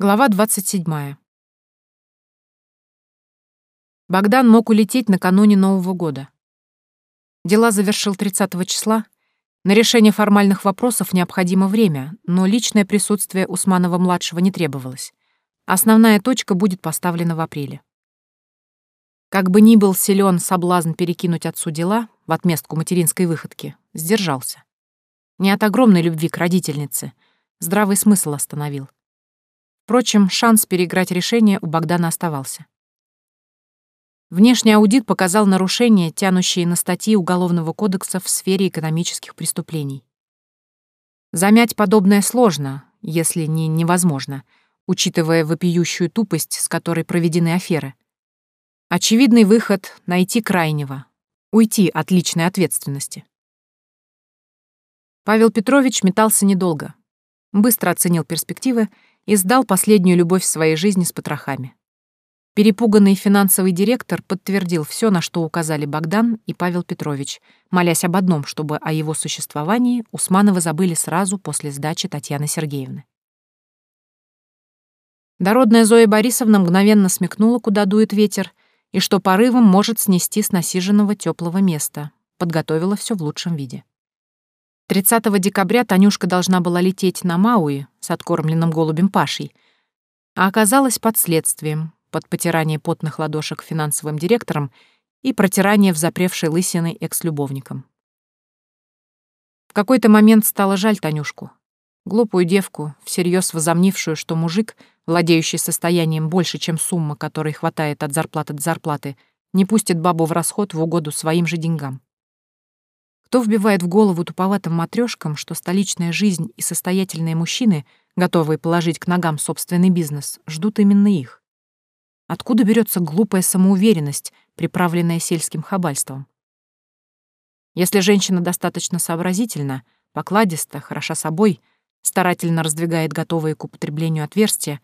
Глава 27. Богдан мог улететь накануне Нового года. Дела завершил 30 числа. На решение формальных вопросов необходимо время, но личное присутствие Усманова-младшего не требовалось. Основная точка будет поставлена в апреле. Как бы ни был силен соблазн перекинуть отцу дела в отместку материнской выходки, сдержался. Не от огромной любви к родительнице, здравый смысл остановил. Впрочем, шанс переиграть решение у Богдана оставался. Внешний аудит показал нарушения, тянущие на статьи Уголовного кодекса в сфере экономических преступлений. Замять подобное сложно, если не невозможно, учитывая вопиющую тупость, с которой проведены аферы. Очевидный выход — найти крайнего, уйти от личной ответственности. Павел Петрович метался недолго. Быстро оценил перспективы и сдал последнюю любовь в своей жизни с потрохами. Перепуганный финансовый директор подтвердил все, на что указали Богдан и Павел Петрович, молясь об одном, чтобы о его существовании Усмановы забыли сразу после сдачи Татьяны Сергеевны. Дородная Зоя Борисовна мгновенно смекнула, куда дует ветер, и что порывом может снести с насиженного теплого места, подготовила все в лучшем виде. 30 декабря Танюшка должна была лететь на Мауи с откормленным голубем Пашей, а оказалась под следствием, под потирание потных ладошек финансовым директором и протирание в запревшей лысиной экс-любовником. В какой-то момент стало жаль Танюшку. Глупую девку, всерьез возомнившую, что мужик, владеющий состоянием больше, чем сумма, которой хватает от зарплаты до зарплаты, не пустит бабу в расход в угоду своим же деньгам. Кто вбивает в голову туповатым матрёшкам, что столичная жизнь и состоятельные мужчины, готовые положить к ногам собственный бизнес, ждут именно их? Откуда берется глупая самоуверенность, приправленная сельским хабальством? Если женщина достаточно сообразительна, покладиста, хороша собой, старательно раздвигает готовые к употреблению отверстия,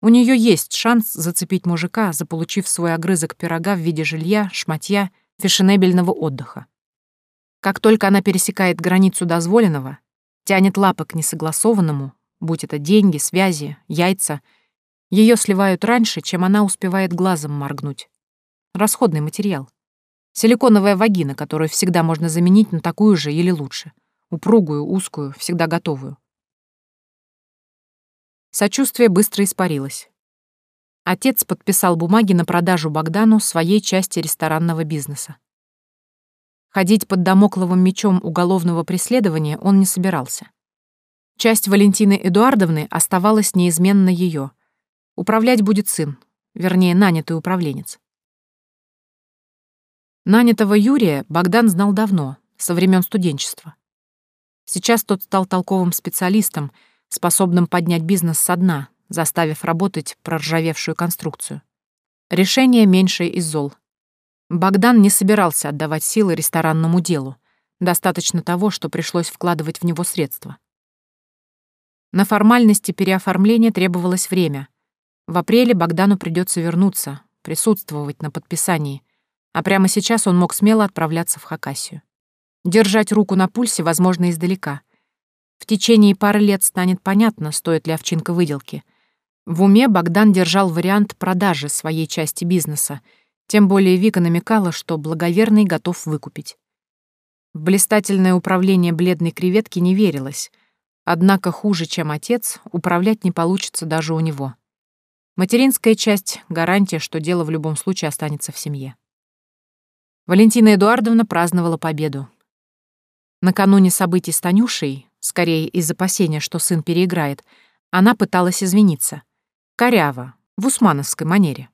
у нее есть шанс зацепить мужика, заполучив свой огрызок пирога в виде жилья, шматья, фешенебельного отдыха. Как только она пересекает границу дозволенного, тянет лапы к несогласованному, будь это деньги, связи, яйца, ее сливают раньше, чем она успевает глазом моргнуть. Расходный материал. Силиконовая вагина, которую всегда можно заменить на такую же или лучше. Упругую, узкую, всегда готовую. Сочувствие быстро испарилось. Отец подписал бумаги на продажу Богдану своей части ресторанного бизнеса. Ходить под домокловым мечом уголовного преследования он не собирался. Часть Валентины Эдуардовны оставалась неизменно ее. Управлять будет сын, вернее, нанятый управленец. Нанятого Юрия Богдан знал давно, со времен студенчества. Сейчас тот стал толковым специалистом, способным поднять бизнес со дна, заставив работать проржавевшую конструкцию. Решение меньшее из зол. Богдан не собирался отдавать силы ресторанному делу. Достаточно того, что пришлось вкладывать в него средства. На формальности переоформления требовалось время. В апреле Богдану придется вернуться, присутствовать на подписании, а прямо сейчас он мог смело отправляться в Хакасию. Держать руку на пульсе, возможно, издалека. В течение пары лет станет понятно, стоит ли овчинка выделки. В уме Богдан держал вариант продажи своей части бизнеса — тем более Вика намекала, что благоверный готов выкупить. В блистательное управление бледной креветки не верилось, однако хуже, чем отец, управлять не получится даже у него. Материнская часть — гарантия, что дело в любом случае останется в семье. Валентина Эдуардовна праздновала победу. Накануне событий с Танюшей, скорее из опасения, что сын переиграет, она пыталась извиниться. Коряво, в усмановской манере.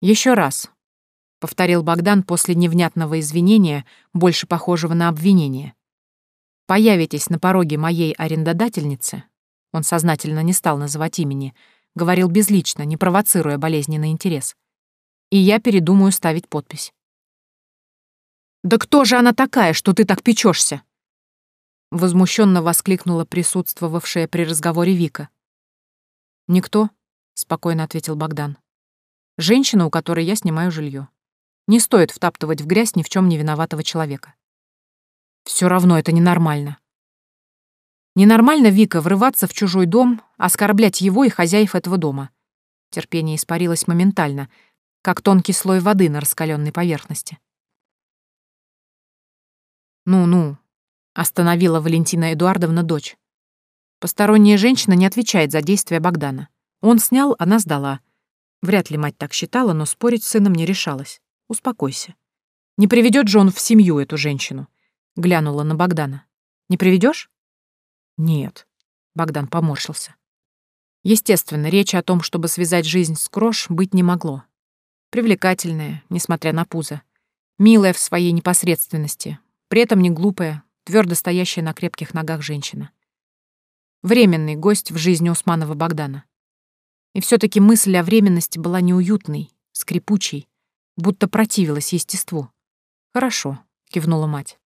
Еще раз», — повторил Богдан после невнятного извинения, больше похожего на обвинение. «Появитесь на пороге моей арендодательницы», он сознательно не стал называть имени, говорил безлично, не провоцируя болезненный интерес. «И я передумаю ставить подпись». «Да кто же она такая, что ты так печешься? Возмущенно воскликнула присутствовавшая при разговоре Вика. «Никто», — спокойно ответил Богдан. Женщина, у которой я снимаю жилье. Не стоит втаптывать в грязь ни в чем не виноватого человека. Все равно это ненормально. Ненормально, Вика, врываться в чужой дом, оскорблять его и хозяев этого дома. Терпение испарилось моментально, как тонкий слой воды на раскаленной поверхности. «Ну-ну», — остановила Валентина Эдуардовна дочь. Посторонняя женщина не отвечает за действия Богдана. Он снял, она сдала. Вряд ли мать так считала, но спорить с сыном не решалась. Успокойся. Не приведет же он в семью эту женщину. Глянула на Богдана. Не приведешь? Нет. Богдан поморщился. Естественно, речи о том, чтобы связать жизнь с Крош, быть не могло. Привлекательная, несмотря на пузо. Милая в своей непосредственности, при этом не глупая, твердо стоящая на крепких ногах женщина. Временный гость в жизни Усманова Богдана. И все таки мысль о временности была неуютной, скрипучей, будто противилась естеству. «Хорошо», — кивнула мать.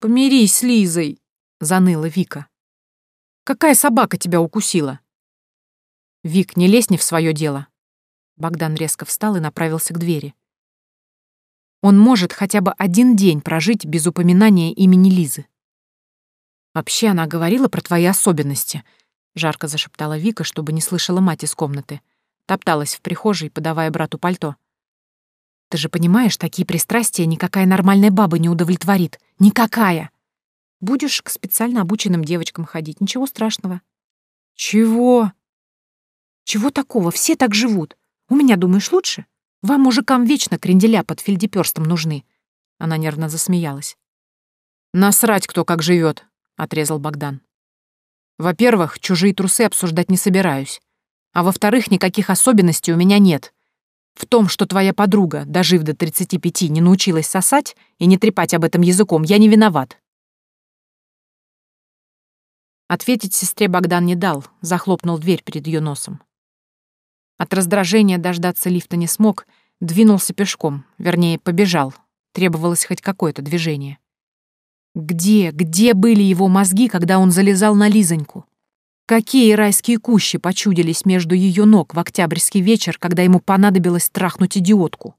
«Помирись с Лизой», — заныла Вика. «Какая собака тебя укусила?» «Вик, не лезь не в свое дело». Богдан резко встал и направился к двери. Он может хотя бы один день прожить без упоминания имени Лизы. «Вообще она говорила про твои особенности», — жарко зашептала Вика, чтобы не слышала мать из комнаты. Топталась в прихожей, подавая брату пальто. «Ты же понимаешь, такие пристрастия никакая нормальная баба не удовлетворит. Никакая! Будешь к специально обученным девочкам ходить, ничего страшного». «Чего?» «Чего такого? Все так живут. У меня, думаешь, лучше?» Вам, мужикам, вечно кренделя под фельдеперстом нужны. Она нервно засмеялась. Насрать, кто как живет, отрезал Богдан. Во-первых, чужие трусы обсуждать не собираюсь. А во-вторых, никаких особенностей у меня нет. В том, что твоя подруга, дожив до 35, не научилась сосать и не трепать об этом языком, я не виноват. Ответить сестре Богдан не дал, захлопнул дверь перед ее носом. От раздражения дождаться лифта не смог, двинулся пешком, вернее, побежал. Требовалось хоть какое-то движение. Где, где были его мозги, когда он залезал на Лизоньку? Какие райские кущи почудились между ее ног в октябрьский вечер, когда ему понадобилось трахнуть идиотку?